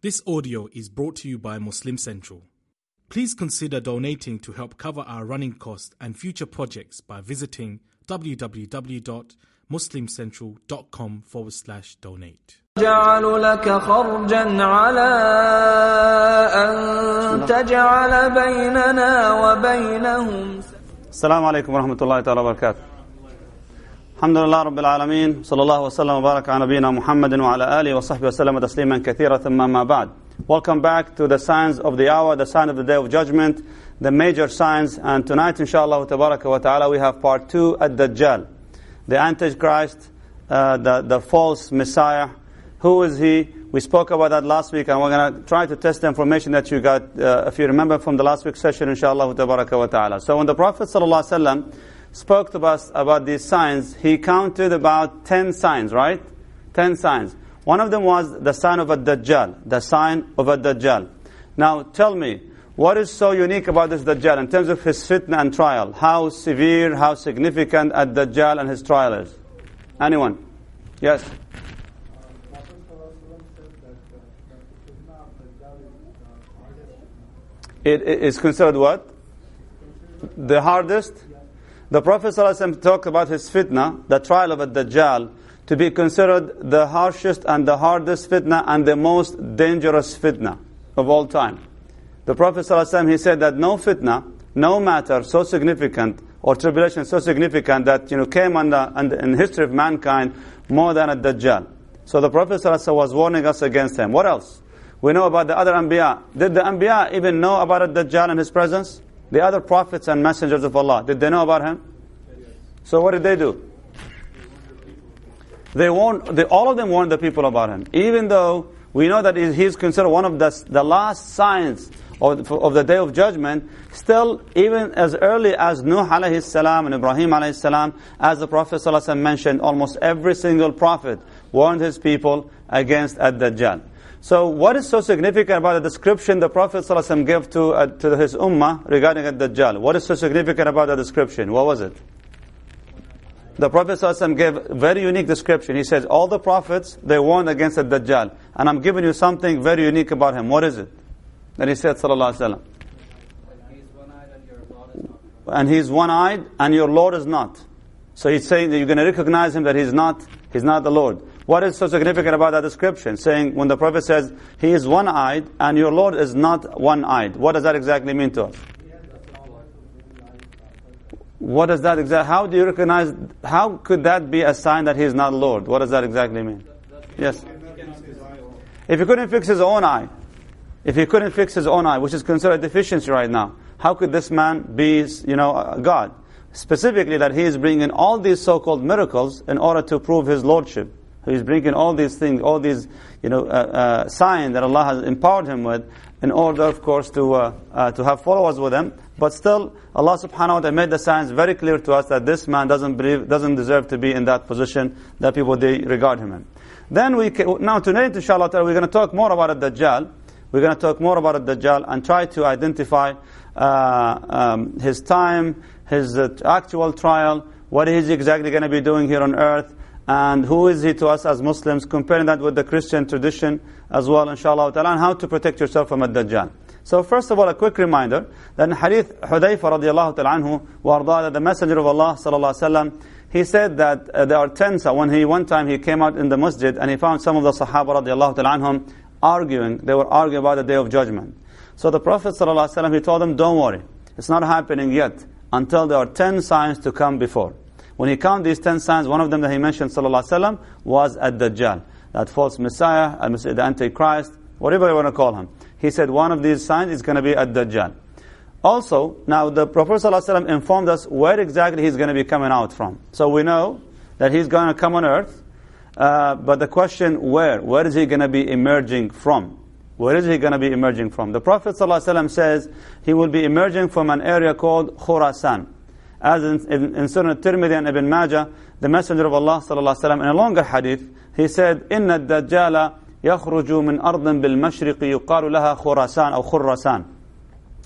This audio is brought to you by Muslim Central. Please consider donating to help cover our running costs and future projects by visiting www.muslimcentral.com forward slash donate. جعل لك خرجا على أن تجعل بيننا وبينهم السلام عليكم ورحمة الله تعالى وبركاته الحمد لله رب العالمين صلى الله وسلم وبارك على نبينا محمد وعلى آله وصحبه وسلم تسليما كثيرا ثم ما بعد Welcome back to the signs of the hour, the sign of the day of judgment, the major signs. And tonight, inshallah tabaraka wa ta'ala, we have part two at Dajjal. The Antichrist, uh, the, the false Messiah. Who is he? We spoke about that last week, and we're going to try to test the information that you got, uh, if you remember from the last week's session, inshallah tabaraka wa ta'ala. So when the Prophet sallallahu alaihi wasallam spoke to us about these signs, he counted about 10 signs, right? 10 signs. One of them was the sign of a Dajjal, the sign of a Dajjal. Now tell me, what is so unique about this Dajjal in terms of his fitna and trial? How severe, how significant a Dajjal and his trial is? Anyone? Yes? It it is considered what? The hardest? The Prophet ﷺ talked about his fitna, the trial of a Dajjal, to be considered the harshest and the hardest fitna and the most dangerous fitna of all time. The Prophet ﷺ, he said that no fitna, no matter so significant or tribulation so significant that you know came on the, on the, in the history of mankind more than a Dajjal. So the Prophet ﷺ was warning us against him. What else? We know about the other Anbiya. Did the Anbiya even know about a Dajjal and his presence? The other prophets and messengers of Allah, did they know about him? So what did they do? They warned, they, all of them warned the people about him. Even though we know that he is considered one of the, the last signs of, of the day of judgment, still, even as early as Nuh alayhi salam and Ibrahim alayhi salam, as the Prophet mentioned, almost every single prophet warned his people against Ad-Dajjal. So what is so significant about the description the Prophet ﷺ gave to, uh, to his ummah regarding Ad-Dajjal? What is so significant about the description? What was it? The Prophet ﷺ gave very unique description. He says, all the prophets, they warned against the Dajjal. And I'm giving you something very unique about him. What is it? Then he said, Sallallahu Alaihi Wasallam. And he's one-eyed and your Lord is not. So he's saying that you're going to recognize him that he's not, he's not the Lord. What is so significant about that description? Saying when the Prophet says he is one-eyed and your Lord is not one-eyed. What does that exactly mean to us? What does that exactly, how do you recognize, how could that be a sign that he is not Lord? What does that exactly mean? Yes. If he couldn't fix his own eye, if he couldn't fix his own eye, which is considered a deficiency right now, how could this man be, you know, uh, God? Specifically that he is bringing all these so-called miracles in order to prove his lordship. He's bringing all these things, all these, you know, uh, uh, signs that Allah has empowered him with, in order, of course, to uh, uh, to have followers with him. But still, Allah Subhanahu wa Taala made the signs very clear to us that this man doesn't believe, doesn't deserve to be in that position that people they regard him in. Then we can, now tonight, inshallah, we're going to talk more about the Dajjal. We're going to talk more about the Dajjal and try to identify uh, um, his time, his uh, actual trial, what is he exactly going to be doing here on earth, and who is he to us as Muslims, comparing that with the Christian tradition as well, inshallah, and how to protect yourself from a Dajjal. So first of all, a quick reminder that in Hadith Hudayfa radiallahu ta'ala anhu, warda, the Messenger of Allah sallallahu alaihi wasallam, he said that uh, there are ten, so when he, one time he came out in the masjid and he found some of the Sahaba radiallahu ta'ala anhum arguing, they were arguing about the Day of Judgment. So the Prophet sallallahu alaihi wasallam, he told them, don't worry, it's not happening yet until there are ten signs to come before. When he counted these ten signs, one of them that he mentioned sallallahu alaihi wasallam was Ad-Dajjal, that false Messiah, the Antichrist, whatever you want to call him. He said one of these signs is going to be Ad-Dajjal. Also, now the Prophet ﷺ informed us where exactly he's going to be coming out from. So we know that he's going to come on earth, uh, but the question where? Where is he going to be emerging from? Where is he going to be emerging from? The Prophet ﷺ says he will be emerging from an area called Khurasan. As in, in, in Sunnah Tirmidhi and Ibn Majah, the Messenger of Allah ﷺ, in a longer hadith, he said, إِنَّ الدَّجَّالَ يخرج من أرض بالمشرق يقال لها خراسان أو خراسان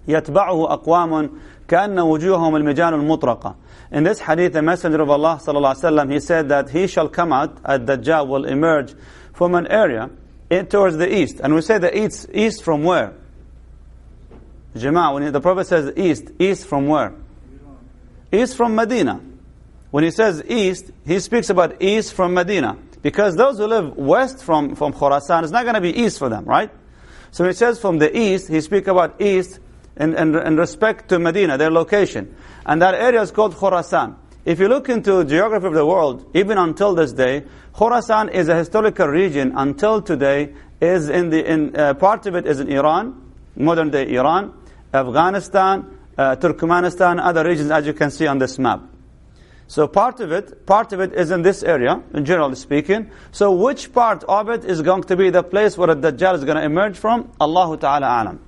يتبعه أقوام كأن وجوههم المجان المطرقة In this hadith, the Messenger of Allah sallallahu alaihi wasallam, he said that he shall come out, at Dajjal will emerge from an area towards the east. And we say the east, east from where? Jama'ah, when the Prophet says east, east from where? East from Medina. When he says east, he speaks about east from Medina. Because those who live west from, from Khorasan, it's not going to be east for them, right? So when he says from the east, he speaks about east in, in, in respect to Medina, their location. And that area is called Khorasan. If you look into geography of the world, even until this day, Khorasan is a historical region until today, is in the, in, uh, part of it is in Iran, modern day Iran, Afghanistan, uh, Turkmenistan, other regions as you can see on this map. So part of it, part of it is in this area, in generally speaking. So which part of it is going to be the place where the Dajjal is going to emerge from? Allah Ta'ala alam.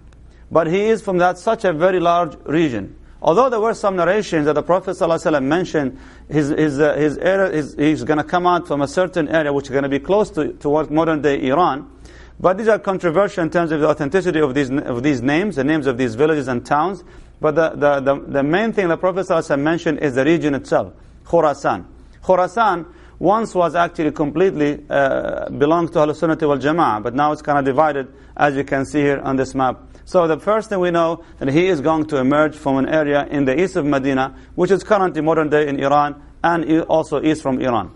But he is from that such a very large region. Although there were some narrations that the Prophet ﷺ mentioned his, his, uh, his area, his, he's going to come out from a certain area which is going to be close to towards modern day Iran. But these are controversial in terms of the authenticity of these, of these names, the names of these villages and towns. But the, the, the, the main thing the Prophet ﷺ mentioned is the region itself. Khurasan. Khurasan once was actually completely uh, belonged to Al-Sunnah wal Jama'ah, but now it's kind of divided, as you can see here on this map. So the first thing we know that he is going to emerge from an area in the east of Medina, which is currently modern day in Iran, and also east from Iran.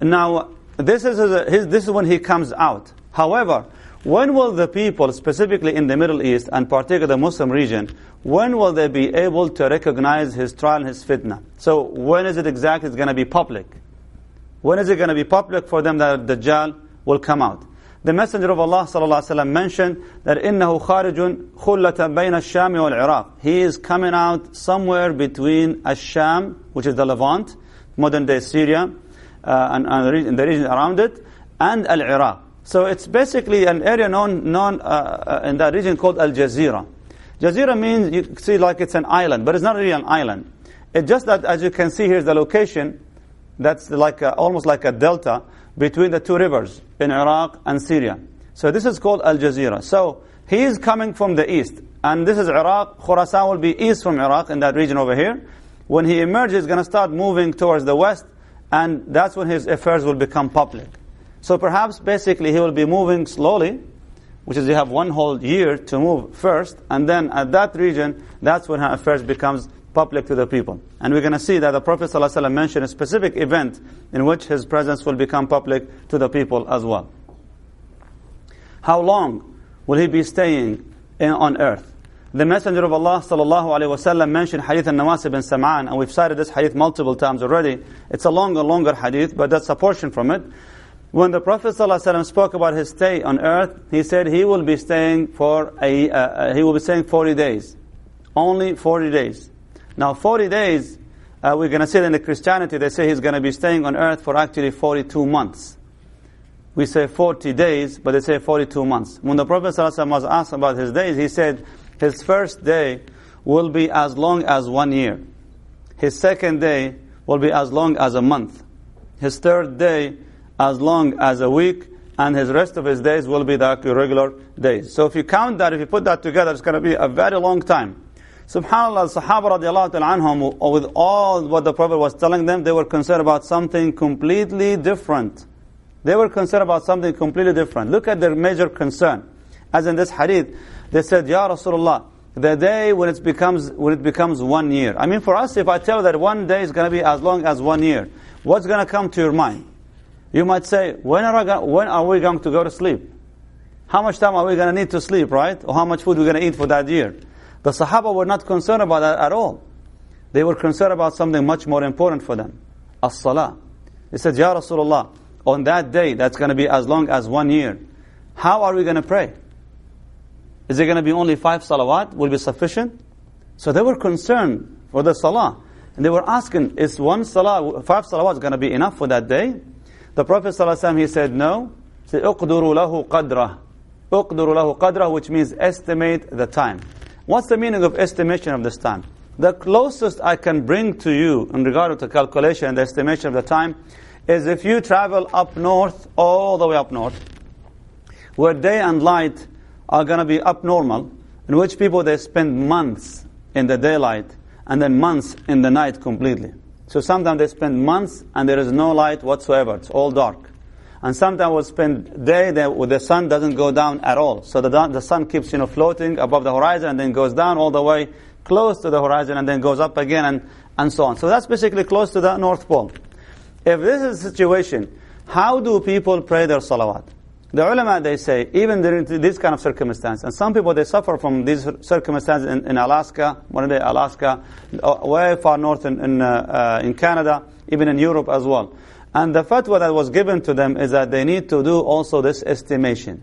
Now, this is, his, this is when he comes out. However, when will the people, specifically in the Middle East, and particularly the Muslim region, when will they be able to recognize his trial and his fitna? So when is it exactly it's going to be public? When is it going to be public for them that Dajjal will come out? The Messenger of Allah sallallahu mentioned that إنه خارج خلة بين الشام والعراق. He is coming out somewhere between Asham, which is the Levant, modern day Syria, uh, and, and in the region around it, and Al-Iraq. So it's basically an area known, known uh, uh, in that region called Al Jazeera. Jazeera means you see like it's an island, but it's not really an island. It's just that as you can see here's the location that's like a, almost like a delta between the two rivers in Iraq and Syria. So this is called Al Jazeera. So he is coming from the east, and this is Iraq. Khurasan will be east from Iraq in that region over here. When he emerges, he's going to start moving towards the west, and that's when his affairs will become public. So perhaps basically he will be moving slowly, which is you have one whole year to move first, and then at that region, that's when her affairs becomes public to the people. And we're going to see that the Prophet ﷺ mentioned a specific event in which his presence will become public to the people as well. How long will he be staying in, on earth? The Messenger of Allah wasallam mentioned Hadith al-Nawas bin Sam'an, and we've cited this hadith multiple times already. It's a longer, longer hadith, but that's a portion from it. When the Prophet ﷺ spoke about his stay on earth, he said he will be staying for a, uh, uh, he will be staying 40 days. Only 40 days. Now 40 days, uh, we're going to see that in the Christianity, they say he's going to be staying on earth for actually 42 months. We say 40 days, but they say 42 months. When the Prophet ﷺ was asked about his days, he said his first day will be as long as one year. His second day will be as long as a month. His third day as long as a week, and his rest of his days will be the regular days. So if you count that, if you put that together, it's going to be a very long time. Subhanallah, Sahaba radiallahu anhum, with all what the Prophet was telling them, they were concerned about something completely different. They were concerned about something completely different. Look at their major concern. As in this hadith, they said, Ya Rasulullah, the day when it becomes when it becomes one year. I mean, for us, if I tell that one day is going to be as long as one year, what's going to come to your mind? You might say, when are, going, when are we going to go to sleep? How much time are we going to need to sleep, right? Or how much food we're going to eat for that year? The Sahaba were not concerned about that at all. They were concerned about something much more important for them. As-salah. They said, Ya Rasulullah, on that day, that's going to be as long as one year, how are we going to pray? Is it going to be only five salawat? Will be sufficient? So they were concerned for the salah. And they were asking, is one salah, five salawat going to be enough for that day? The Prophet ﷺ, he said, no. He said, اُقْدُرُوا لَهُ قَدْرَهُ اُقْدُرُوا لَهُ قَدْرَهُ which means estimate the time. What's the meaning of estimation of this time? The closest I can bring to you in regard to calculation and the estimation of the time is if you travel up north, all the way up north, where day and light are going to be up normal, in which people they spend months in the daylight and then months in the night completely. So sometimes they spend months and there is no light whatsoever. It's all dark. And sometimes we'll spend day there where the sun doesn't go down at all. So the, the sun keeps, you know, floating above the horizon and then goes down all the way close to the horizon and then goes up again and, and so on. So that's basically close to the North Pole. If this is the situation, how do people pray their salawat? The ulama, they say, even during this kind of circumstance, and some people, they suffer from these circumstances in, in Alaska, one day Alaska, uh, way far north in, in, uh, uh, in Canada, even in Europe as well. And the fatwa that was given to them is that they need to do also this estimation.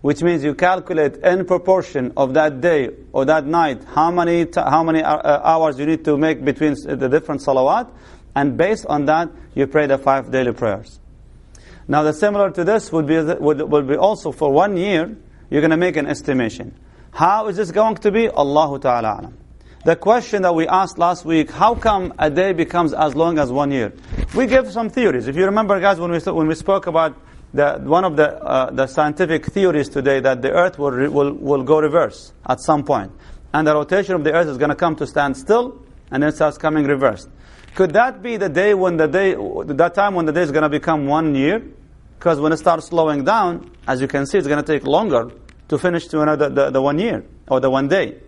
Which means you calculate in proportion of that day or that night, how many, how many uh, hours you need to make between the different salawat, and based on that, you pray the five daily prayers. Now, the similar to this would be, would, would be also for one year, you're going to make an estimation. How is this going to be? Allahu Ta'ala alam. The question that we asked last week, how come a day becomes as long as one year? We gave some theories. If you remember, guys, when we, when we spoke about the, one of the, uh, the scientific theories today, that the earth will, will, will go reverse at some point. And the rotation of the earth is going to come to stand still, and then starts coming reversed. Could that be the day when the day, that time when the day is going to become one year? Because when it starts slowing down, as you can see, it's going to take longer to finish to another, the, the one year, or the one day.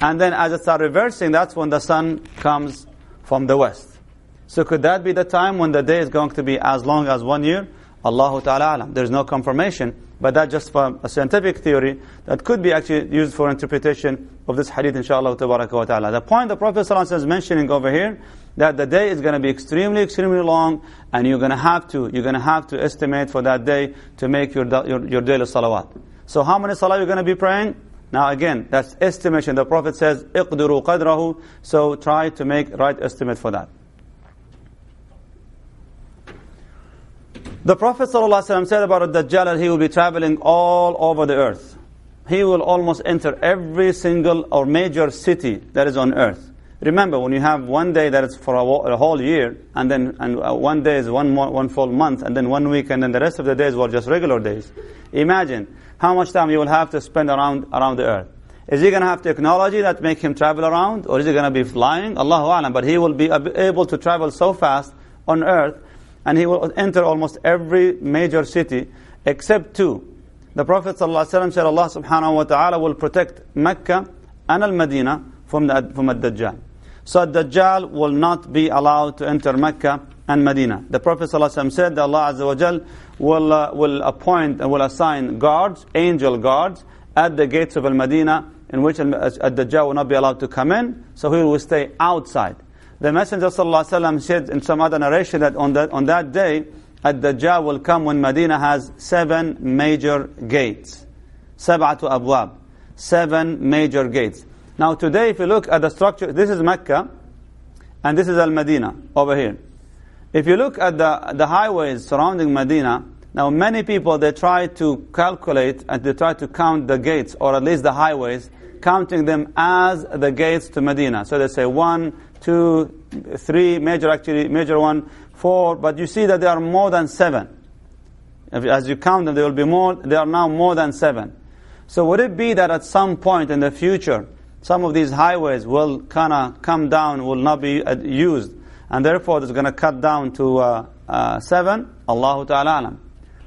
And then as it starts reversing, that's when the sun comes from the west. So could that be the time when the day is going to be as long as one year? Allahu Ta'ala alam. There's no confirmation, but that's just from a scientific theory that could be actually used for interpretation of this hadith, inshallah wa ta'ala. The point the Prophet ﷺ is mentioning over here, that the day is going to be extremely, extremely long, and you're going to have to, you're going to have to estimate for that day to make your, your, your daily salawat. So how many salat you're going to be praying? Now again, that's estimation. The Prophet says, اقدروا قدره, so try to make right estimate for that. The Prophet ﷺ said about Dajjal that he will be traveling all over the earth. He will almost enter every single or major city that is on earth. Remember, when you have one day that is for a, a whole year, and then and uh, one day is one, one full month, and then one week, and then the rest of the days were just regular days. Imagine how much time you will have to spend around, around the earth. Is he going to have technology that make him travel around, or is he going to be flying? Allahu Alam. But he will be able to travel so fast on earth and he will enter almost every major city except two. The Prophet ﷺ said Allah subhanahu wa ta'ala will protect Mecca and Al-Madinah from, the, from Ad-Dajjal. So Ad-Dajjal will not be allowed to enter Mecca and Medina. The Prophet ﷺ said that Allah Azza wa Jal will, uh, will appoint and will assign guards, angel guards, at the gates of Al-Madinah in which Ad-Dajjal will not be allowed to come in, so he will stay outside. The Messenger ﷺ said in some other narration that on that, on that day, Ad-Dajjal will come when Medina has seven major gates. Sab'atu abwab. Seven major gates. Now today, if you look at the structure, this is Mecca, and this is Al-Madinah, over here. If you look at the, the highways surrounding Medina, now many people, they try to calculate and they try to count the gates, or at least the highways, counting them as the gates to Medina. So they say one, two, three, major actually, major one, four, but you see that there are more than seven. As you count them, there will be more, there are now more than seven. So would it be that at some point in the future, some of these highways will kind of come down, will not be uh, used, and therefore it's going to cut down to uh, uh, seven? Allahu Ta'ala alam.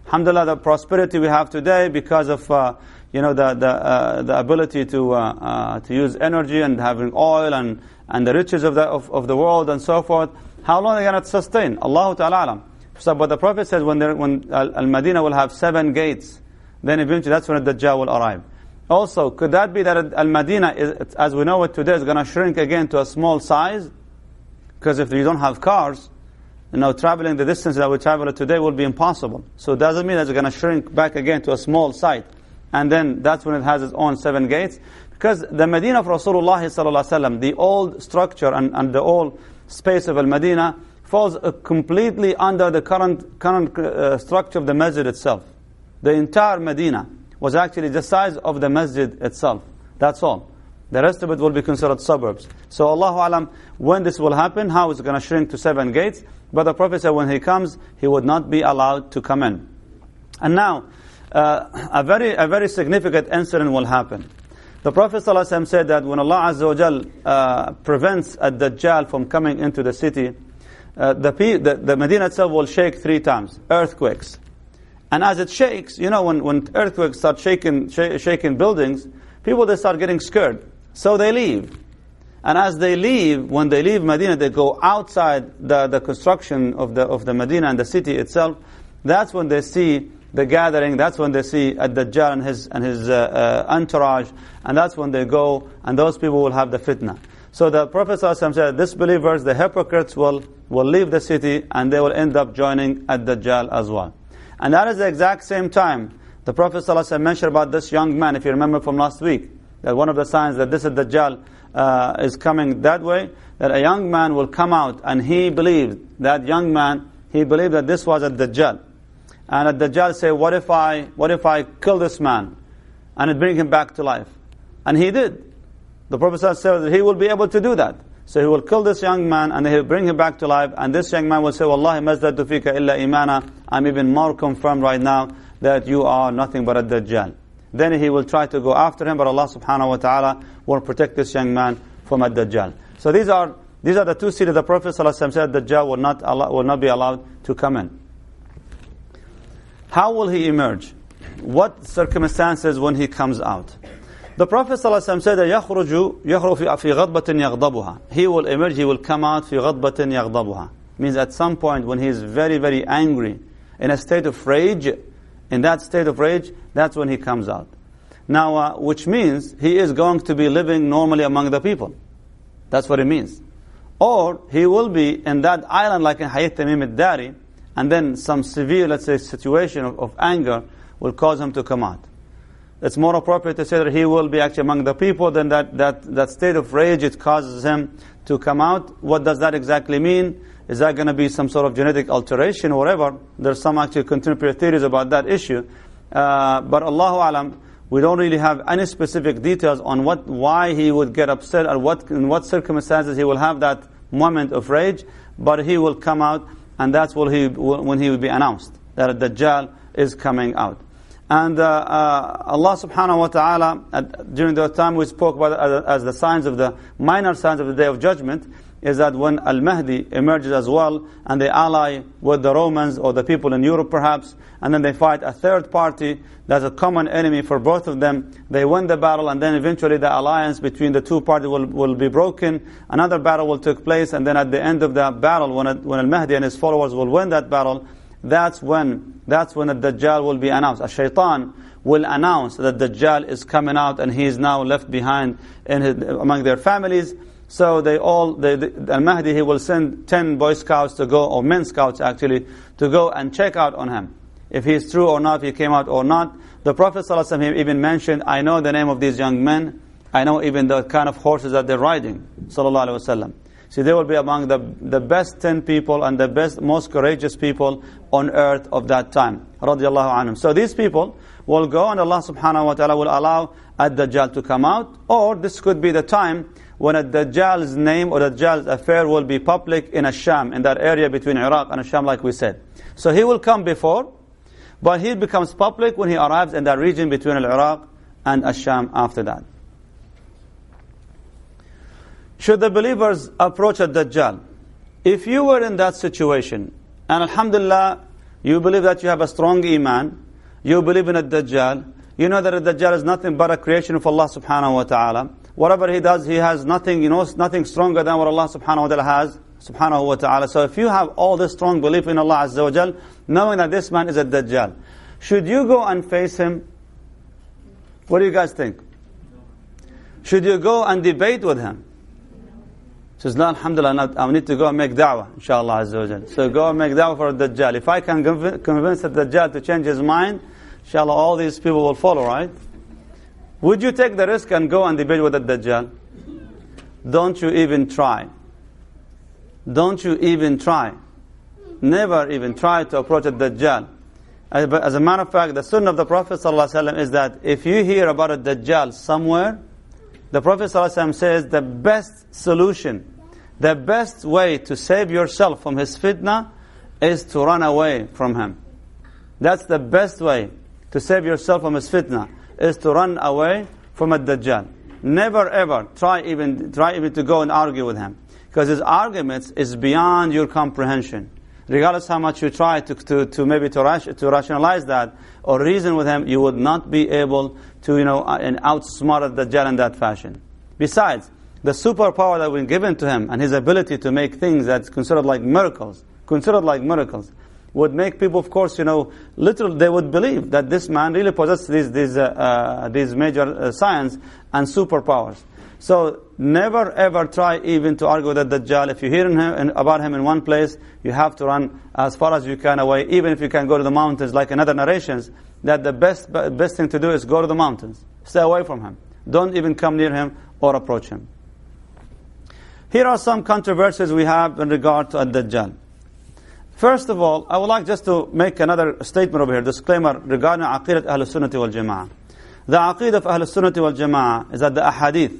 Alhamdulillah, the prosperity we have today because of uh, you know the the uh, the ability to uh, uh, to use energy and having oil and and the riches of the, of, of the world and so forth, how long are they going to sustain? Allahu Ta'ala So, but the Prophet says when, when Al-Madinah will have seven gates, then eventually that's when the Dajjal will arrive. Also, could that be that Al-Madinah, as we know it today, is going to shrink again to a small size? Because if you don't have cars, you know, traveling the distance that we travel today will be impossible. So it doesn't mean that it's going to shrink back again to a small site. And then that's when it has its own seven gates. Because the Medina of Rasulullah sallallahu the old structure and, and the old space of Al-Medina falls uh, completely under the current, current uh, structure of the masjid itself. The entire Medina was actually the size of the masjid itself. That's all. The rest of it will be considered suburbs. So Allahu Alam, when this will happen, how it's going to shrink to seven gates. But the Prophet said when he comes, he would not be allowed to come in. And now, uh, a, very, a very significant incident will happen. The Prophet ﷺ said that when Allah Azza wa Jal, uh, prevents a Dajjal from coming into the city, uh, the, the, the Medina itself will shake three times, earthquakes. And as it shakes, you know, when, when earthquakes start shaking, sh- shaking buildings, people, they start getting scared. So they leave. And as they leave, when they leave Medina, they go outside the, the construction of the, of the Medina and the city itself. That's when they see the gathering. That's when they see Ad-Dajjal and his, and his uh, uh, entourage. And that's when they go, and those people will have the fitna. So the Prophet ﷺ said, disbelievers, the hypocrites will, will leave the city and they will end up joining Ad-Dajjal as well. And that is the exact same time the Prophet ﷺ mentioned about this young man, if you remember from last week, that one of the signs that this is Dajjal uh, is coming that way, that a young man will come out and he believed, that young man, he believed that this was a Dajjal. And a Dajjal say, what if I, what if I kill this man and it bring him back to life? And he did. The Prophet ﷺ said that he will be able to do that. So he will kill this young man and he will bring him back to life. And this young man will say, Wallahi mazdadu fika illa imana. I'm even more confirmed right now that you are nothing but a Dajjal. Then he will try to go after him, but Allah subhanahu wa ta'ala will protect this young man from a Dajjal. So these are, these are the two cities the Prophet said Dajjal will not, allow, will not be allowed to come in. How will he emerge? What circumstances when he comes out? The Prophet ﷺ said, يخرج يخرج في غضبة يغضبها. He will emerge, he will come out في غضبة يغضبها. Means at some point when he is very, very angry, in a state of rage, in that state of rage, that's when he comes out. Now, uh, which means he is going to be living normally among the people. That's what it means. Or he will be in that island like in Hayat Tamim al-Dari, and then some severe, let's say, situation of, of anger will cause him to come out it's more appropriate to say that he will be actually among the people than that, that, that state of rage it causes him to come out. What does that exactly mean? Is that going to be some sort of genetic alteration or whatever? There's some actually contemporary theories about that issue. Uh, but Allahu Alam, we don't really have any specific details on what, why he would get upset or what, in what circumstances he will have that moment of rage. But he will come out and that's when he, when he will be announced that Dajjal is coming out. And uh, uh, Allah subhanahu wa ta'ala, during the time we spoke about as, as, the signs of the minor signs of the day of judgment, is that when Al-Mahdi emerges as well, and they ally with the Romans or the people in Europe perhaps, and then they fight a third party that's a common enemy for both of them, they win the battle, and then eventually the alliance between the two parties will, will be broken, another battle will take place, and then at the end of the battle, when, when Al-Mahdi and his followers will win that battle, that's when, that's when the Dajjal will be announced. A shaitan will announce that Dajjal is coming out and he is now left behind in his, among their families. So they all, the, the Al-Mahdi, he will send 10 boy scouts to go, or men scouts actually, to go and check out on him. If he is true or not, if he came out or not. The Prophet ﷺ even mentioned, I know the name of these young men. I know even the kind of horses that they're riding. Sallallahu Alaihi Wasallam. See, they will be among the, the best 10 people and the best, most courageous people on earth of that time. Radiallahu anhum. So these people will go and Allah subhanahu wa ta'ala will allow Ad-Dajjal to come out. Or this could be the time when Ad-Dajjal's name or Ad-Dajjal's affair will be public in Asham, in that area between Iraq and Asham like we said. So he will come before, but he becomes public when he arrives in that region between Iraq and Asham after that. Should the believers approach a Dajjal? If you were in that situation, and Alhamdulillah, you believe that you have a strong Iman, you believe in a Dajjal, you know that a Dajjal is nothing but a creation of Allah subhanahu wa ta'ala. Whatever he does, he has nothing, you know, nothing stronger than what Allah subhanahu wa ta'ala has, subhanahu wa ta'ala. So if you have all this strong belief in Allah azza wa jal, knowing that this man is a Dajjal, should you go and face him? What do you guys think? Should you go and debate with him? Says, no, alhamdulillah, I need to go and make da'wah, inshallah azza So go and make da'wah for the Dajjal. If I can convince the Dajjal to change his mind, inshallah, all these people will follow, right? Would you take the risk and go and debate with the Dajjal? Don't you even try. Don't you even try. Never even try to approach the Dajjal. As a matter of fact, the sunnah of the Prophet ﷺ is that if you hear about a Dajjal somewhere, the Prophet ﷺ says the best solution, the best way to save yourself from his fitna is to run away from him. That's the best way to save yourself from his fitna, is to run away from a Dajjal. Never ever try even, try even to go and argue with him. Because his arguments is beyond your comprehension. Regardless how much you try to, to, to maybe to, ration, to rationalize that or reason with him, you would not be able to, you know, uh, and outsmart the Dajjal in that fashion. Besides, the superpower that was given to him and his ability to make things that's considered like miracles, considered like miracles, would make people, of course, you know, literally they would believe that this man really possesses these, these, uh, uh, these major uh, science and superpowers. So never ever try even to argue that Dajjal. If you hear him, about him in one place, you have to run as far as you can away, even if you can go to the mountains, like in other narrations, that the best, best thing to do is go to the mountains. Stay away from him. Don't even come near him or approach him. Here are some controversies we have in regard to Ad-Dajjal. First of all, I would like just to make another statement over here, disclaimer regarding Aqidat Ahl Sunnah wal Jama'ah. The Aqidah of Ahl Sunnah wal Jama'ah is that the Ahadith,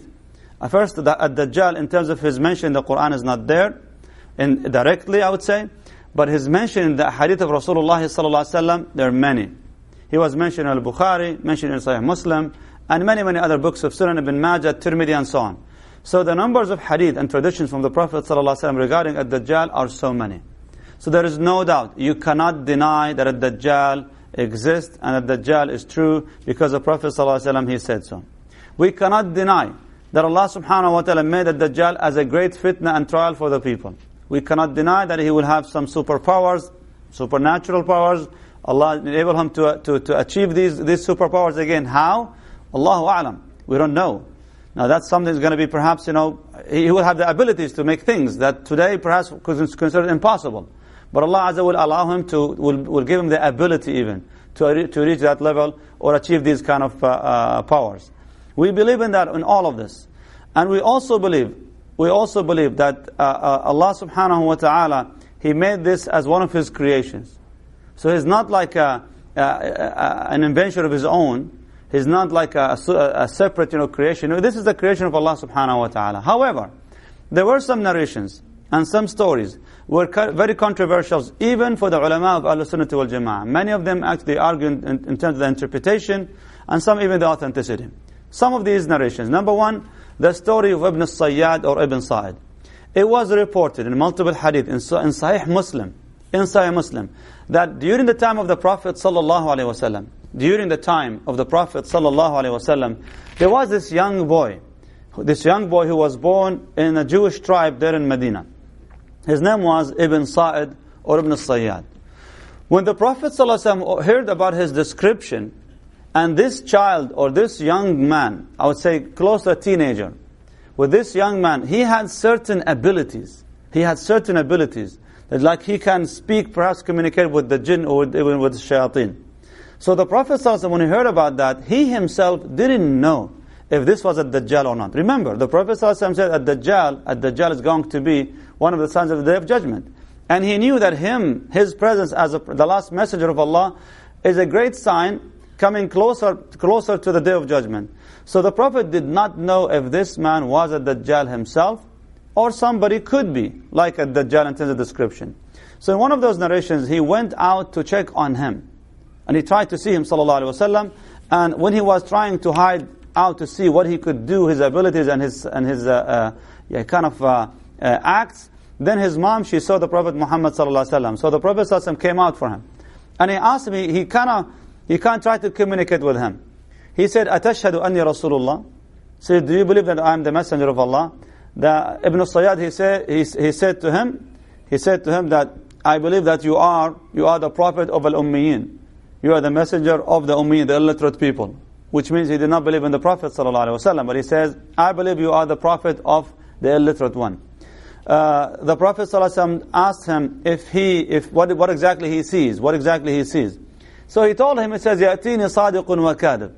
first, the Ad-Dajjal, in terms of his mention the Quran, is not there, in, directly, I would say. But his mention in the hadith of Rasulullah sallallahu there are many. He was mentioned in Al-Bukhari, mentioned in Sahih Muslim, and many, many other books of Sunan ibn Majah, Tirmidhi, and so on. So the numbers of hadith and traditions from the Prophet ﷺ regarding Ad-Dajjal are so many. So there is no doubt, you cannot deny that Ad-Dajjal exists and Ad-Dajjal is true because the Prophet ﷺ, he said so. We cannot deny that Allah subhanahu wa ta'ala made the Dajjal as a great fitna and trial for the people. We cannot deny that he will have some superpowers, supernatural powers. Allah enable him to, to, to achieve these, these superpowers again. How? Allahu A'lam. We don't know. Now that's something that's going to be perhaps, you know, he will have the abilities to make things that today perhaps is considered impossible. But Allah Azza will allow him to, will, will give him the ability even to, to reach that level or achieve these kind of uh, uh, powers. We believe in that in all of this. And we also believe, we also believe that uh, uh, Allah subhanahu wa ta'ala, He made this as one of His creations. So He's not like a, a, a, an invention of His own. He's not like a, separate you know, creation. This is the creation of Allah subhanahu wa ta'ala. However, there were some narrations and some stories were very controversial, even for the ulama of Al-Sunnah wal Jama'ah. Many of them actually argue in, in terms of the interpretation, and some even the authenticity. Some of these narrations. Number one, the story of Ibn Sayyad or Ibn Sa'id. It was reported in multiple hadith, in, Sahih Muslim, in Sahih Muslim, that during the time of the Prophet sallallahu alaihi wasallam, during the time of the Prophet sallallahu alaihi wasallam, there was this young boy, this young boy who was born in a Jewish tribe there in Medina. His name was Ibn Sa'id or Ibn Sayyad. When the Prophet ﷺ heard about his description, and this child or this young man, I would say close to a teenager, with this young man, he had certain abilities. He had certain abilities. That like he can speak, perhaps communicate with the jinn or even with the shayateen. So the Prophet when he heard about that, he himself didn't know if this was a Dajjal or not. Remember, the Prophet said a Dajjal, a Dajjal is going to be one of the signs of the Day of Judgment. And he knew that him, his presence as a, the last messenger of Allah, is a great sign coming closer, closer to the day of judgment. So the Prophet did not know if this man was a Dajjal himself, or somebody could be, like a Dajjal in terms of description. So in one of those narrations, he went out to check on him. And he tried to see him, sallallahu alaihi wasallam. And when he was trying to hide out to see what he could do, his abilities and his, and his uh, uh, yeah, kind of uh, uh acts, then his mom, she saw the Prophet Muhammad sallallahu alaihi wasallam. So the Prophet sallallahu came out for him. And he asked me, he kind of you can't try to communicate with him. He said, Atashhadu anni Rasulullah. Said, do you believe that I am the messenger of Allah? The Ibn Sayyad, he said, he, he said to him, he said to him that, I believe that you are, you are the prophet of al-Ummiyin. You are the messenger of the Ummiyin, the illiterate people. Which means he did not believe in the Prophet ﷺ. But he says, I believe you are the prophet of the illiterate one. Uh, the Prophet ﷺ asked him if he, if what, what exactly he sees, what exactly he sees. So he told him, it says, يَأْتِينِ صَادِقٌ وَكَاذِبٌ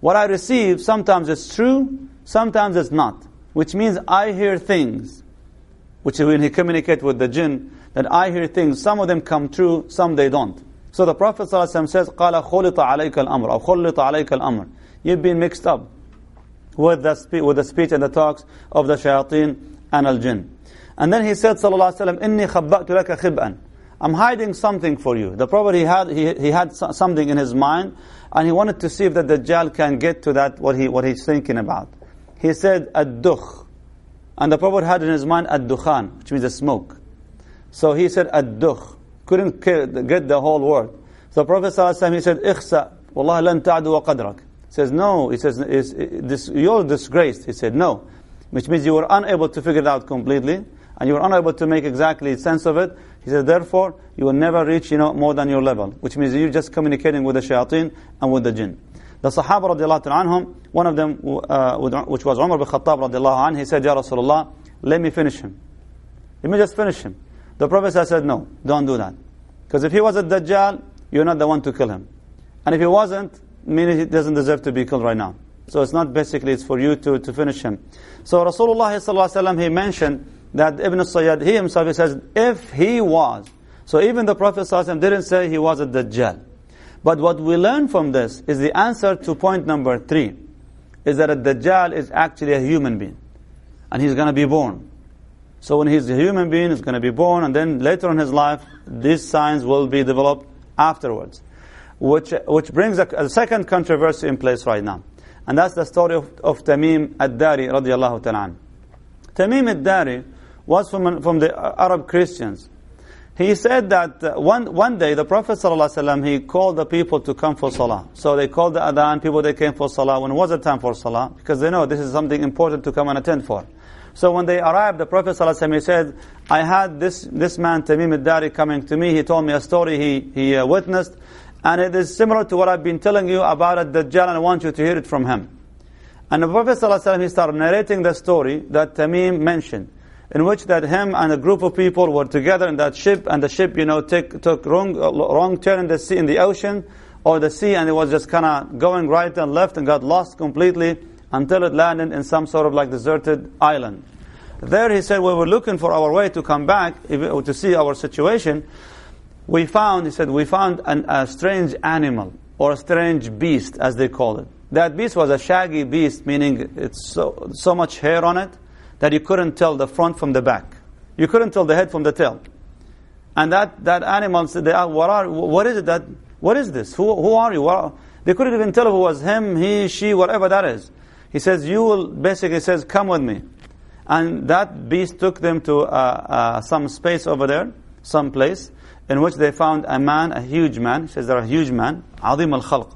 What I receive, sometimes it's true, sometimes it's not. Which means I hear things, which when he communicate with the jinn, that I hear things, some of them come true, some they don't. So the Prophet ﷺ says, قَالَ خُلِطَ عَلَيْكَ الْأَمْرُ أو خُلِطَ عَلَيْكَ الْأَمْرُ You've been mixed up with the, with the speech and the talks of the shayateen and al-jinn. And then he said, sallallahu alaihi wasallam, إِنِّي خَبَّأْتُ لَكَ خِبْأً I'm hiding something for you. The Prophet, he had, he, he had something in his mind, and he wanted to see if the Dajjal can get to that, what, he, what he's thinking about. He said, ad-dukh. And the Prophet had in his mind ad-dukhan, which means a smoke. So he said, ad-dukh. couldn't get the whole word. So the Prophet he said, "Ikhsa, wallah lan ta'du qadrak." Says, "No." He says, is, this, "You're disgraced." He said, "No," which means you were unable to figure it out completely, and you were unable to make exactly sense of it. He said, therefore, you will never reach, you know, more than your level, which means you're just communicating with the shayateen and with the jinn. The Sahaba radiallahu anhum, one of them, uh, which was Umar bin Khattab radiallahu anh, he said, Ya Rasulullah, let me finish him. Let me just finish him. The Prophet said, no, don't do that. Because if he was a Dajjal, you're not the one to kill him. And if he wasn't, meaning he doesn't deserve to be killed right now. So it's not basically, it's for you to, to finish him. So Rasulullah he mentioned that Ibn Sayyad, he himself, says, if he was. So even the Prophet didn't say he was a Dajjal. But what we learn from this is the answer to point number three, is that a Dajjal is actually a human being. And he's going to be born. So when he's a human being, he's going to be born, and then later in his life, these signs will be developed afterwards. Which, which brings a, a second controversy in place right now. And that's the story of, of Tamim ad-Dari radiallahu ta'ala. Tamim ad-Dari was from, from the Arab Christians. He said that uh, one, one day the Prophet ﷺ, he called the people to come for salah. So they called the adhan, people they came for salah when it was a time for salah, because they know this is something important to come and attend for. So when they arrived, the Prophet ﷺ, he said, I had this, this man, Tamim al-Dari, coming to me. He told me a story he, he uh, witnessed. And it is similar to what I've been telling you about Ad-Dajjal, and I want you to hear it from him. And the Prophet ﷺ, he started narrating the story that Tamim mentioned in which that him and a group of people were together in that ship, and the ship, you know, take, took wrong, uh, wrong turn in the sea, in the ocean, or the sea, and it was just kind of going right and left and got lost completely until it landed in some sort of like deserted island. There he said, we were looking for our way to come back, to see our situation. We found, he said, we found an, a strange animal, or a strange beast, as they call it. That beast was a shaggy beast, meaning it's so, so much hair on it, that you couldn't tell the front from the back. You couldn't tell the head from the tail. And that, that animal said, what, are, what is it that, what is this? Who, who are you? What, they couldn't even tell if it was him, he, she, whatever that is. He says, you will, basically says, come with me. And that beast took them to uh, uh, some space over there, some place, in which they found a man, a huge man. He says, they're a huge man, Adim al-Khalq.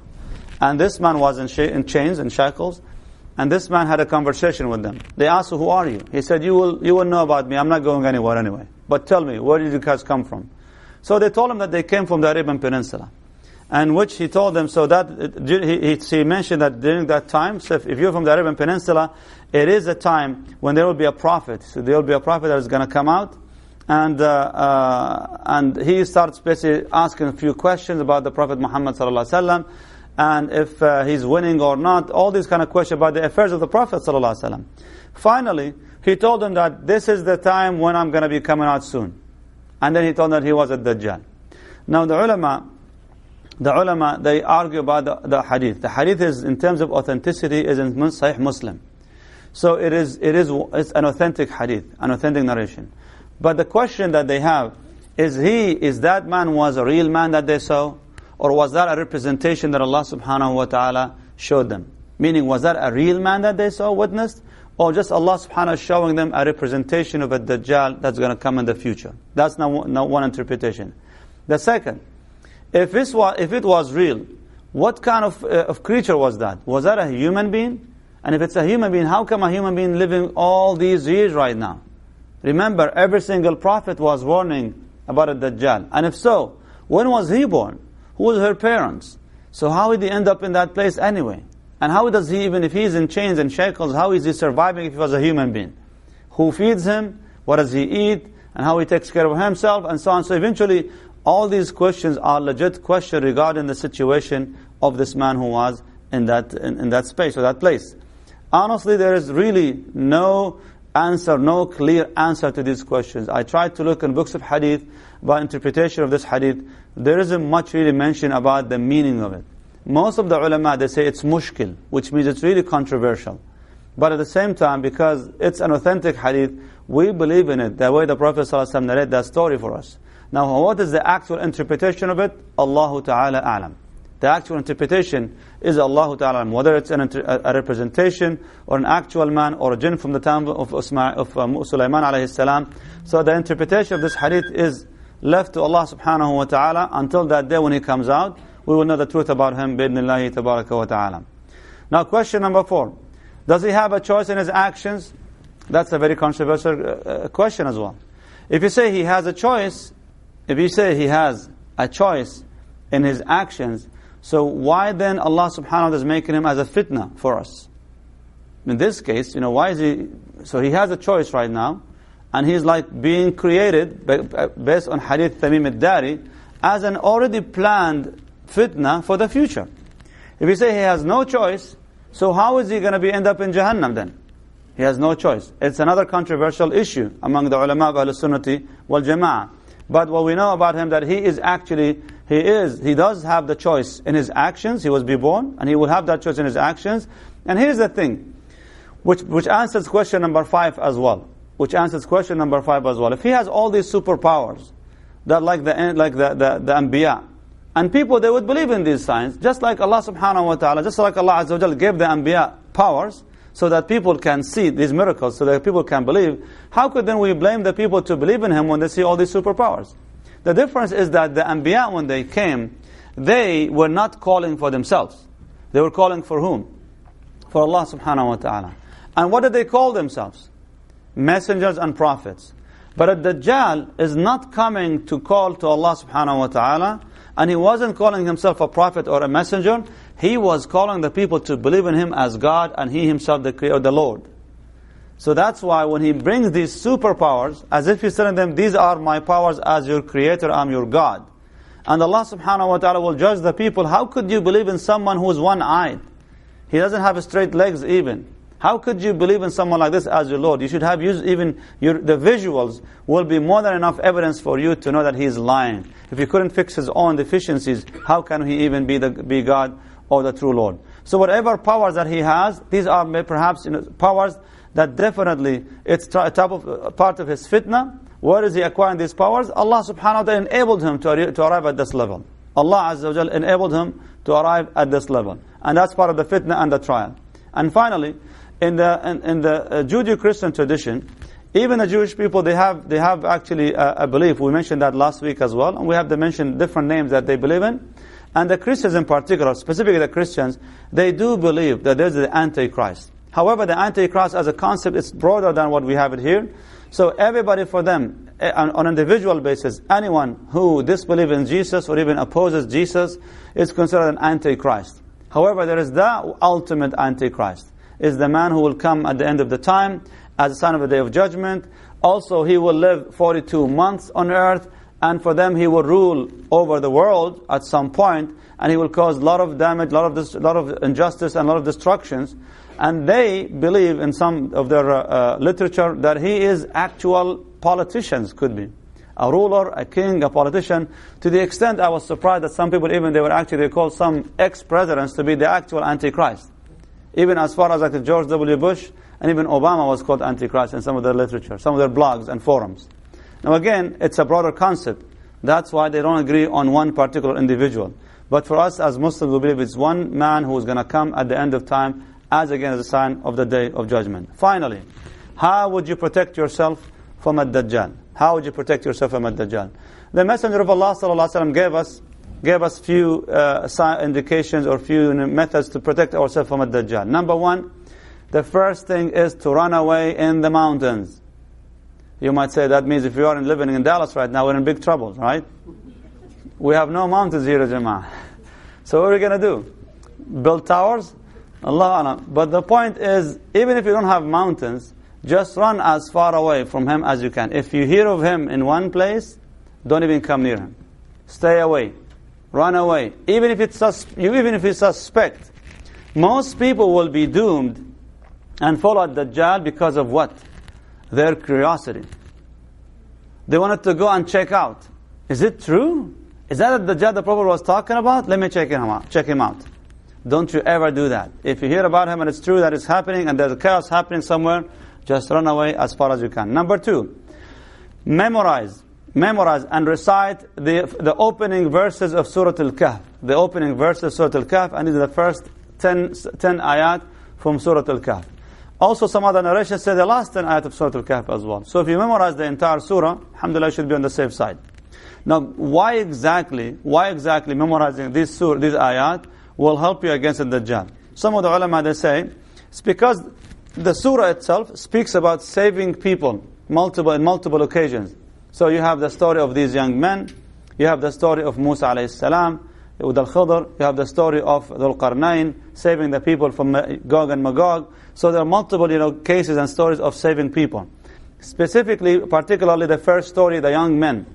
And this man was in, in chains and shackles. And this man had a conversation with them. They asked, who are you? He said, you will, you will know about me. I'm not going anywhere anyway. But tell me, where did you guys come from? So they told him that they came from the Arabian Peninsula. And which he told them, so that, he, he mentioned that during that time, so if, if you're from the Arabian Peninsula, it is a time when there will be a prophet. So there will be a prophet that is going to come out. And, uh, uh, and he starts basically asking a few questions about the Prophet Muhammad sallallahu alaihi wasallam and if uh, he's winning or not, all these kind of questions about the affairs of the Prophet ﷺ. Finally, he told them that this is the time when I'm going to be coming out soon. And then he told them that he was a Dajjal. Now the ulama, the ulama, they argue about the, the hadith. The hadith is, in terms of authenticity, is in Sahih Muslim. So it is, it is it's an authentic hadith, an authentic narration. But the question that they have is he, is that man was a real man that they saw? Or was that a representation that Allah subhanahu wa ta'ala showed them? Meaning, was that a real man that they saw, witnessed? Or just Allah subhanahu wa ta'ala showing them a representation of a Dajjal that's going to come in the future? That's not, not one interpretation. The second, if, this was, if it was real, what kind of, uh, of creature was that? Was that a human being? And if it's a human being, how come a human being living all these years right now? Remember, every single prophet was warning about a Dajjal. And if so, when was he born? Who was her parents? So how did he end up in that place anyway? And how does he, even if he's in chains and shackles, how is he surviving if he was a human being? Who feeds him? What does he eat? And how he takes care of himself? And so on. So eventually, all these questions are legit questions regarding the situation of this man who was in that, in, in that space or that place. Honestly, there is really no answer, no clear answer to these questions. I tried to look in books of hadith by interpretation of this hadith. There isn't much really mentioned about the meaning of it. Most of the ulama, they say it's mushkil, which means it's really controversial. But at the same time, because it's an authentic hadith, we believe in it, the way the Prophet ﷺ narrated that story for us. Now, what is the actual interpretation of it? Allahu Ta'ala A'lam. The actual interpretation is Allah Ta'ala, A'lam. whether it's an, a representation or an actual man or a jinn from the time of, Usma, of um, Sulaiman alayhi salam. So the interpretation of this hadith is left to Allah subhanahu wa ta'ala until that day when he comes out. We will know the truth about him, bidnillahi tabaraka wa ta'ala. Now question number four. Does he have a choice in his actions? That's a very controversial uh, uh, question as well. If you say he has a choice, if you say he has a choice in his actions, so why then Allah subhanahu wa ta'ala is making him as a fitna for us? In this case, you know, why is he, so he has a choice right now, and he's like being created based on Hadith Tamim al-Dari as an already planned fitna for the future. If you say he has no choice, so how is he going to be end up in Jahannam then? He has no choice. It's another controversial issue among the ulama of Ahl-Sunnati wal Jama'ah. But what we know about him that he is actually, he is, he does have the choice in his actions. He was born, and he will have that choice in his actions. And here's the thing, which, which answers question number five as well. Which answers question number five as well. If he has all these superpowers, that like the, like the, the, the Anbiya, and people, they would believe in these signs, just like Allah subhanahu wa ta'ala, just like Allah Azza wa gave the Anbiya powers, so that people can see these miracles, so that people can believe, how could then we blame the people to believe in Him when they see all these superpowers? The difference is that the Anbiya, when they came, they were not calling for themselves. They were calling for whom? For Allah subhanahu wa ta'ala. And what did they call themselves? Messengers and prophets. But a Dajjal is not coming to call to Allah subhanahu wa ta'ala, and he wasn't calling himself a prophet or a messenger. He was calling the people to believe in him as God and he himself the creator, the Lord. So that's why when he brings these superpowers, as if he's telling them, these are my powers as your creator, I'm your God. And Allah subhanahu wa ta'ala will judge the people, how could you believe in someone who is one-eyed? He doesn't have straight legs even. How could you believe in someone like this as your Lord? You should have used even your, the visuals will be more than enough evidence for you to know that he is lying. If he couldn't fix his own deficiencies, how can he even be the be God or the true Lord. So whatever powers that he has, these are perhaps you know, powers that definitely it's type of uh, part of his fitna. Where is he acquiring these powers? Allah subhanahu wa ta'ala enabled him to, to arrive at this level. Allah Azza wa enabled him to arrive at this level. And that's part of the fitna and the trial. And finally, in the, in, in the uh, Judeo-Christian tradition, even the Jewish people, they have, they have actually a, a, belief. We mentioned that last week as well. And we have to mention different names that they believe in. And the Christians in particular, specifically the Christians, they do believe that there's the Antichrist. However, the Antichrist as a concept is broader than what we have it here. So everybody for them, eh, on an individual basis, anyone who disbelieves in Jesus or even opposes Jesus is considered an Antichrist. However, there is the ultimate Antichrist. Is the man who will come at the end of the time as a sign of the day of judgment. Also, he will live 42 months on earth and for them he will rule over the world at some point, and he will cause a lot of damage, a lot of, this, lot of injustice, and a lot of destructions. And they believe in some of their uh, uh, literature that he is actual politicians, could be. A ruler, a king, a politician. To the extent I was surprised that some people even, they were actually, they called some ex-presidents to be the actual Antichrist. Even as far as like George W. Bush, and even Obama was called Antichrist in some of their literature, some of their blogs and forums. Now again, it's a broader concept. That's why they don't agree on one particular individual. But for us as Muslims, we believe it's one man who is going to come at the end of time as again as a sign of the day of judgment. Finally, how would you protect yourself from a Dajjal? How would you protect yourself from a Dajjal? The Messenger of Allah gave us gave us few uh, indications or few methods to protect ourselves from a Dajjal. Number one, the first thing is to run away in the mountains. You might say that means if you are living in Dallas right now, we're in big trouble, right? We have no mountains here, Jama'ah. So what are we going to do? Build towers? Allah Allah. But the point is, even if you don't have mountains, just run as far away from him as you can. If you hear of him in one place, don't even come near him. Stay away. Run away. Even if it's you even if you suspect. Most people will be doomed and follow Dajjal because of what? their curiosity. They wanted to go and check out. Is it true? Is that the Dajjal the Prophet was talking about? Let me check him out. Check him out. Don't you ever do that. If you hear about him and it's true that it's happening and there's a chaos happening somewhere, just run away as far as you can. Number two, memorize. Memorize and recite the, the opening verses of Surah Al-Kahf. The opening verses of Surah Al-Kahf and these the first 10, 10 ayat from Surah Al-Kahf. Also, some other narrations say the last 10 ayat of Surah Al-Kahf as well. So if you memorize the entire surah, alhamdulillah, you should be on the safe side. Now, why exactly, why exactly memorizing this surah, this ayat will help you against the Dajjal? Some of the ulama, they say, it's because the surah itself speaks about saving people multiple, in multiple occasions. So you have the story of these young men, you have the story of Musa alayhi salam, with al-Khidr, you have the story of Dhul Qarnayn, saving the people from Gog and Magog. So there are multiple, you know, cases and stories of saving people. Specifically, particularly the first story, the young men.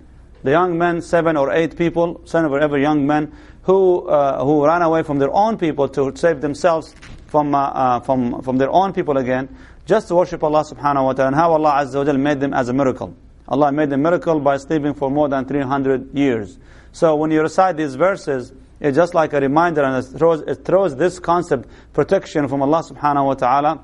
The young men, seven or eight people, seven or ever young men, who, uh, who ran away from their own people to save themselves from, uh, uh, from, from their own people again, just to worship Allah subhanahu wa ta'ala, and how Allah Azza wa Jal made them as a miracle. Allah made the miracle by sleeping for more than 300 years. So when you recite these verses, it's just like a reminder and it throws, it throws this concept, protection from Allah subhanahu wa ta'ala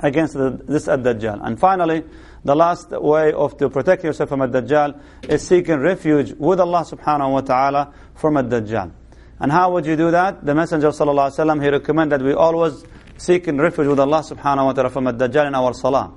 against the, this ad-Dajjal. And finally, the last way of to protect yourself from ad-Dajjal is seeking refuge with Allah subhanahu wa ta'ala from ad-Dajjal. And how would you do that? The Messenger sallallahu alaihi wasallam he recommended that we always seeking refuge with Allah subhanahu wa ta'ala from ad-Dajjal in our salah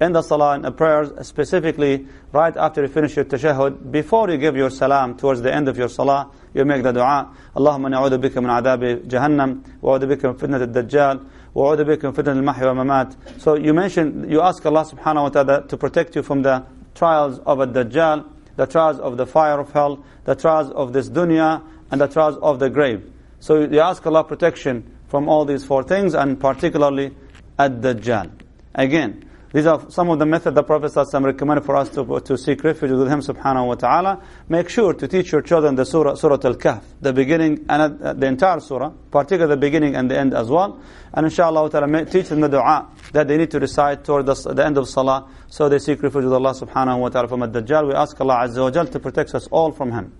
in the salah, the prayers, specifically right after you finish your tashahhud, before you give your salam towards the end of your salah, you make the dua, Allahumma na'udhu bika min adabi jahannam, wa a'udhu bika min fitnat al-dajjal, wa a'udhu bika min fitnat al-mahya wa mamat. So you mention, you ask Allah subhanahu wa ta'ala to protect you from the trials of al-dajjal, the trials of the fire of hell, the trials of this dunya, and the trials of the grave. So you ask Allah protection from all these four things, and particularly ad-dajjal. Again, these are some of the methods the Prophet ﷺ recommended for us to, to seek refuge with Him subhanahu wa ta'ala. Make sure to teach your children the surah, Surah Al-Kahf, the beginning and uh, the entire surah, particularly the beginning and the end as well. And inshallah ta'ala, teach them the dua that they need to recite toward the, the end of salah, so they seek refuge with Allah subhanahu wa ta'ala from the-Dajjal. We ask Allah azza wa jal to protect us all from him.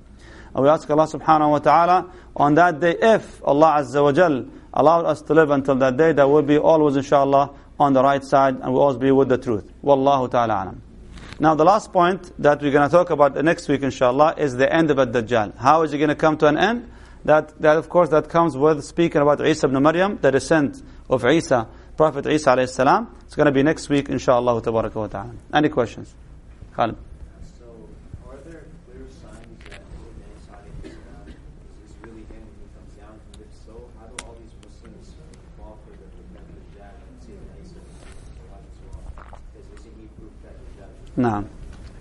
And we ask Allah subhanahu wa ta'ala on that day, if Allah azza wa jal allowed us to live until that day, that will be always inshallah on the right side and we always be with the truth. Wallahu ta'ala alam. Now the last point that we're going to talk about next week inshallah is the end of Ad-Dajjal. How is it going to come to an end? That, that of course that comes with speaking about Isa ibn Maryam, the descent of Isa, Prophet Isa alayhi salam. It's going to be next week inshallah. Any questions? Khalid. Now,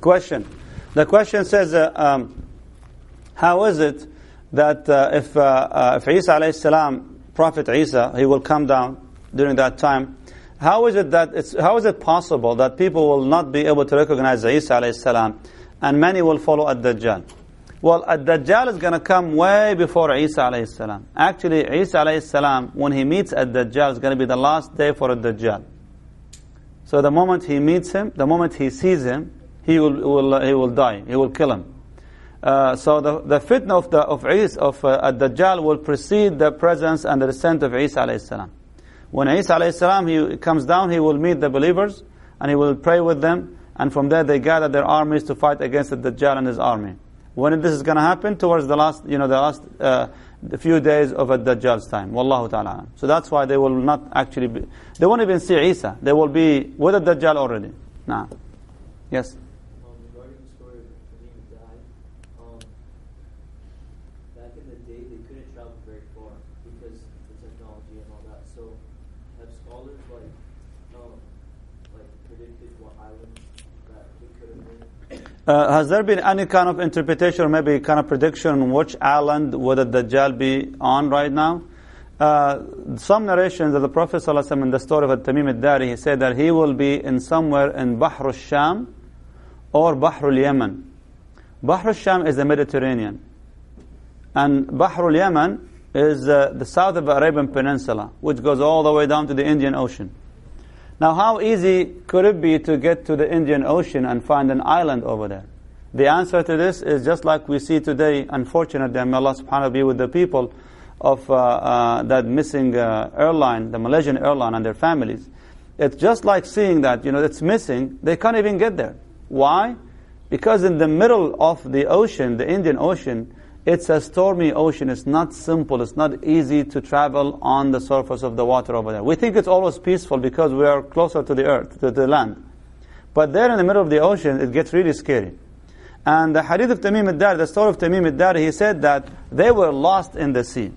question. The question says, uh, um, how is it that uh, if, uh, uh, if Isa alayhi salam, Prophet Isa, he will come down during that time, how is it that it's, how is it possible that people will not be able to recognize Isa alayhi salam and many will follow ad-Dajjal? Well, ad-Dajjal is going to come way before Isa alayhi salam. Actually, Isa alayhi salam, when he meets ad-Dajjal, is going to be the last day for ad-Dajjal. So the moment he meets him, the moment he sees him, he will, will uh, he will die. He will kill him. Uh, so the, the fitna of the of Isa of uh, Dajjal will precede the presence and the descent of Isa alayhi salam. When Isa alayhi salam he comes down, he will meet the believers and he will pray with them, and from there they gather their armies to fight against the Dajjal and his army. When this is going to happen, towards the last, you know, the last uh, the few days of a Dajjal's time. Wallahu ta'ala. So that's why they will not actually be, they won't even see Isa. They will be with a Dajjal already. Nah. Yes? Uh, has there been any kind of interpretation or maybe kind of prediction on which island would the Dajjal be on right now? Uh, some narrations of the Prophet ﷺ in the story of Tamim al-Dari, he said that he will be in somewhere in Bahr al-Sham or Bahr al-Yemen. Bahr al-Sham is the Mediterranean. And Bahr al-Yemen is uh, the south of the Arabian Peninsula, which goes all the way down to the Indian Ocean. Now, how easy could it be to get to the Indian Ocean and find an island over there? The answer to this is just like we see today, unfortunately, may Allah subhanahu wa ta'ala be with the people of uh, uh, that missing uh, airline, the Malaysian airline and their families. It's just like seeing that, you know, it's missing, they can't even get there. Why? Because in the middle of the ocean, the Indian Ocean, it's a stormy ocean. It's not simple. It's not easy to travel on the surface of the water over there. We think it's always peaceful because we are closer to the earth, to the land. But there in the middle of the ocean, it gets really scary. And the hadith of Tamim al-Dari, the story of Tamim al-Dari, he said that they were lost in the sea.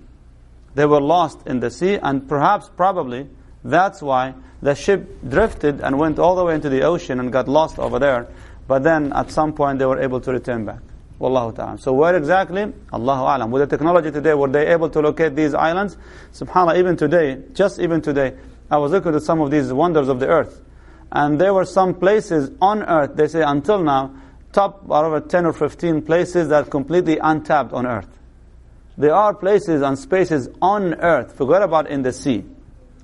They were lost in the sea, and perhaps, probably, that's why the ship drifted and went all the way into the ocean and got lost over there. But then, at some point, they were able to return back. Wallahu ta'ala. So where exactly? Allahu alam. With the technology today, were they able to locate these islands? SubhanAllah, even today, just even today, I was looking at some of these wonders of the earth. And there were some places on earth, they say until now, top over 10 or 15 places that are completely untapped on earth. There are places and spaces on earth, forget about in the sea,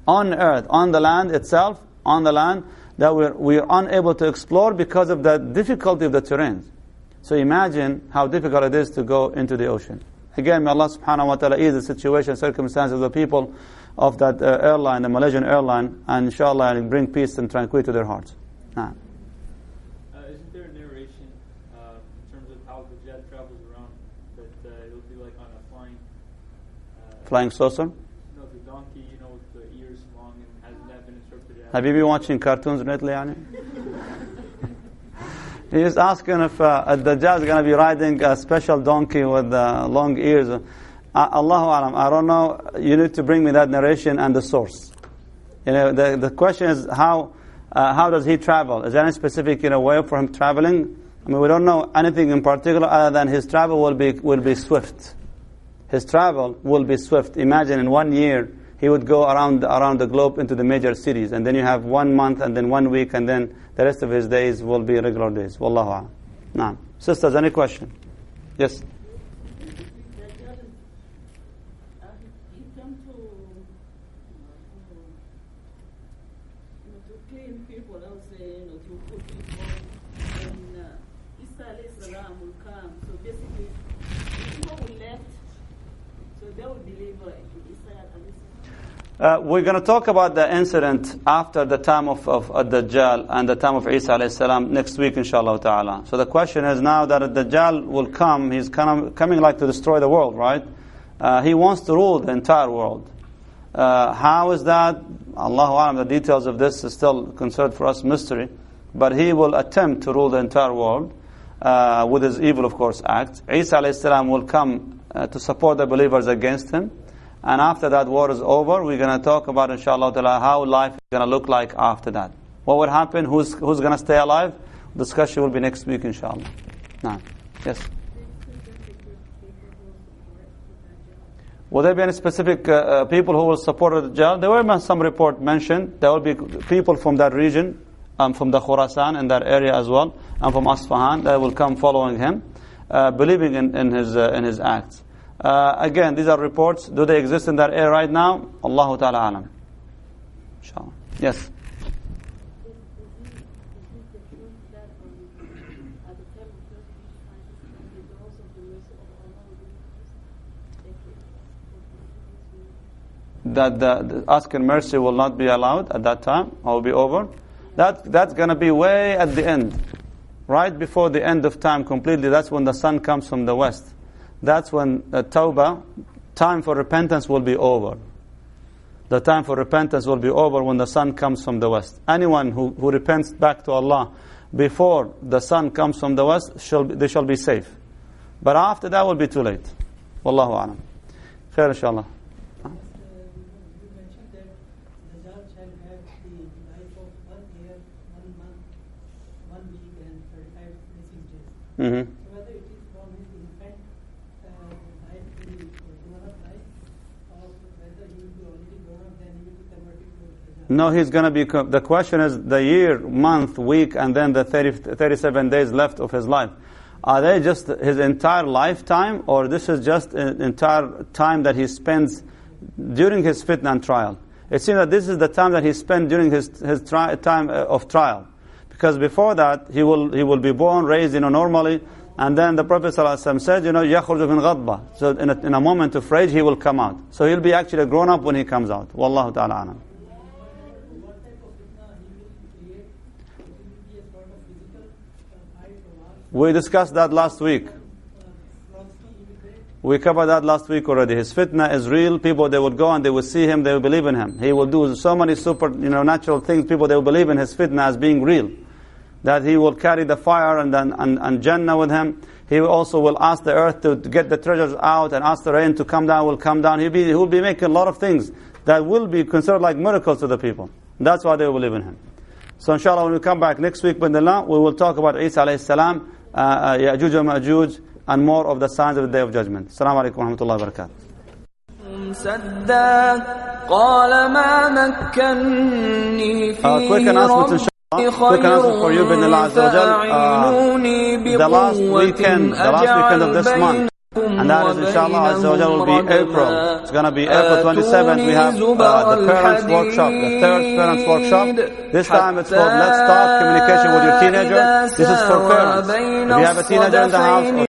on earth, on the land itself, on the land, that we're, we're unable to explore because of the difficulty of the terrain. So imagine how difficult it is to go into the ocean. Again, may Allah subhanahu wa ta'ala ease the situation, circumstances of the people of that uh, airline, the Malaysian airline, and inshallah and bring peace and tranquility to their hearts. Nah. Uh, isn't there a narration uh, in terms of how the jet travels around that uh, it'll be like on a flying uh, flying saucer? No, the donkey, you know, with the ears long, and hasn't that been interpreted? Have you been watching cartoons lately, He's asking if uh, Dajjal is going to be riding a special donkey with uh, long ears. Uh, Allahu Alam, I don't know. You need to bring me that narration and the source. You know, the, the question is how, uh, how does he travel? Is there any specific you know, way for him traveling? I mean, we don't know anything in particular other than his travel will be, will be swift. His travel will be swift. Imagine in one year, he would go around around the globe into the major cities, and then you have one month, and then one week, and then the rest of his days will be regular days. Wallahu a'lam. Sisters, any question? Yes. Uh, we're going to talk about the incident after the time of, of Dajjal and the time of Isa alayhi next week, inshallah ta'ala. So the question is now that Ad Dajjal will come, he's coming like to destroy the world, right? Uh, he wants to rule the entire world. Uh, how is that? Allahu alam, the details of this is still considered for us mystery. But he will attempt to rule the entire world uh, with his evil, of course, act. Isa alayhi salam will come uh, to support the believers against him. And after that war is over, we're going to talk about, inshallah, how life is going to look like after that. What will happen? Who's, who's going to stay alive? Discussion will be next week, inshallah. Now, yes. Will there be any specific uh, uh, people who will support the Dajjal? There were some report mentioned. There will be people from that region, um, from the Khurasan in that area as well, and from Asfahan that will come following him, uh, believing in, in his uh, in his acts. Uh, again, these are reports. Do they exist in that air right now? Allahu Ta'ala alam. Inshallah. Yes. That the, the asking mercy will not be allowed at that time, or will be over. That that's going to be way at the end, right before the end of time completely. That's when the sun comes from the west that's when the tawbah, time for repentance will be over. The time for repentance will be over when the sun comes from the west. Anyone who, who repents back to Allah before the sun comes from the west, shall be, they shall be safe. But after that will be too late. Wallahu alam. Khair inshallah. Mm-hmm. No, he's going to be. The question is the year, month, week, and then the 30, 37 days left of his life. Are they just his entire lifetime, or this is just an entire time that he spends during his fitna and trial? It seems that this is the time that he spent during his, his tri- time uh, of trial. Because before that, he will, he will be born, raised, you know, normally, and then the Prophet ﷺ said, you know, يَخْرُجُ مِنْ غَضْبَةٍ So in a, in a moment of rage, he will come out. So he'll be actually grown up when he comes out. Wallahu ta'ala We discussed that last week. We covered that last week already. His fitna is real. People, they would go and they would see him, they will believe in him. He will do so many super, you know, natural things. People, they will believe in his fitna as being real. that he will carry the fire and, and, and, Jannah with him. He also will ask the earth to, get the treasures out and ask the rain to come down, will come down. He'll be, he will be making a lot of things that will be considered like miracles to the people. That's why they will believe in him. So inshallah, when we come back next week, we will talk about Isa alayhi salam, uh, uh, Ya'juj Ma'juj, and more of the signs of the Day of Judgment. Assalamu alaikum wa rahmatullahi wa barakatuh. Uh, the last weekend of this month. And that is inshallah Azza wa Jal will be April. It's going to be April 27th. We have uh, the parents workshop, the third parents workshop. This time it's called Let's Start Communication with Your Teenager. This is for parents. If you have a teenager in the house,